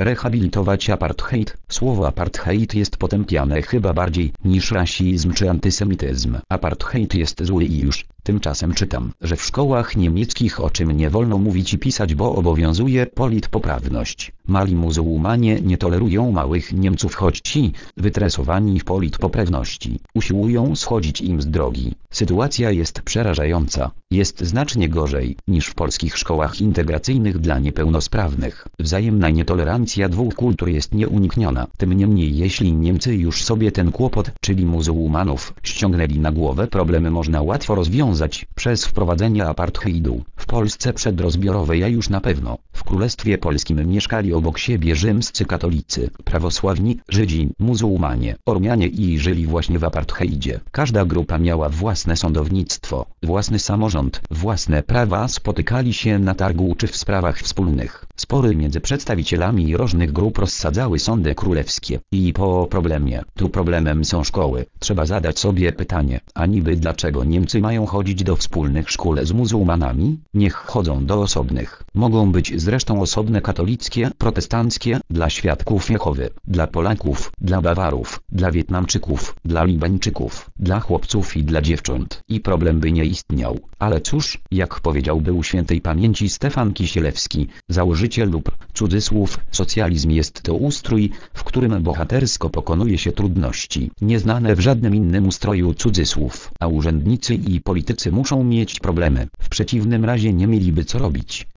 rehabilitować apartheid. Słowo apartheid jest potępiane chyba bardziej niż rasizm czy antysemityzm. Apartheid jest zły i już. Tymczasem czytam, że w szkołach niemieckich o czym nie wolno mówić i pisać, bo obowiązuje politpoprawność. Mali muzułmanie nie tolerują małych Niemców, choć ci, wytresowani w politpoprawności, usiłują schodzić im z drogi. Sytuacja jest przerażająca. Jest znacznie gorzej niż w polskich szkołach integracyjnych dla niepełnosprawnych. Wzajemna nietolerancja dwóch kultur jest nieunikniona. Tym niemniej jeśli Niemcy już sobie ten kłopot, czyli muzułmanów, ściągnęli na głowę problemy można łatwo rozwiązać przez wprowadzenie apartheidu. W Polsce przedrozbiorowej a już na pewno. W Królestwie Polskim mieszkali obok siebie rzymscy katolicy, prawosławni, Żydzi, muzułmanie, Ormianie i żyli właśnie w apartheidzie. Każda grupa miała własne sądownictwo, własny samorząd, własne prawa spotykali się na targu czy w sprawach wspólnych. Spory między przedstawicielami różnych grup rozsadzały sądy królewskie. I po problemie, tu problemem są szkoły. Trzeba zadać sobie pytanie, a niby dlaczego Niemcy mają chodzić do wspólnych szkół z muzułmanami? Niech chodzą do osobnych. Mogą być zresztą osobne katolickie, protestanckie, dla świadków Jehowy, dla Polaków, dla Bawarów, dla Wietnamczyków, dla Libańczyków, dla chłopców i dla dziewcząt. I problem by nie istniał. Ale cóż, jak powiedział był świętej pamięci Stefan Kisielewski, założyciel lub, cudzysłów, socjalizm jest to ustrój, w którym bohatersko pokonuje się trudności, nieznane w żadnym innym ustroju cudzysłów, a urzędnicy i politycy muszą mieć problemy, w przeciwnym razie nie mieliby co robić.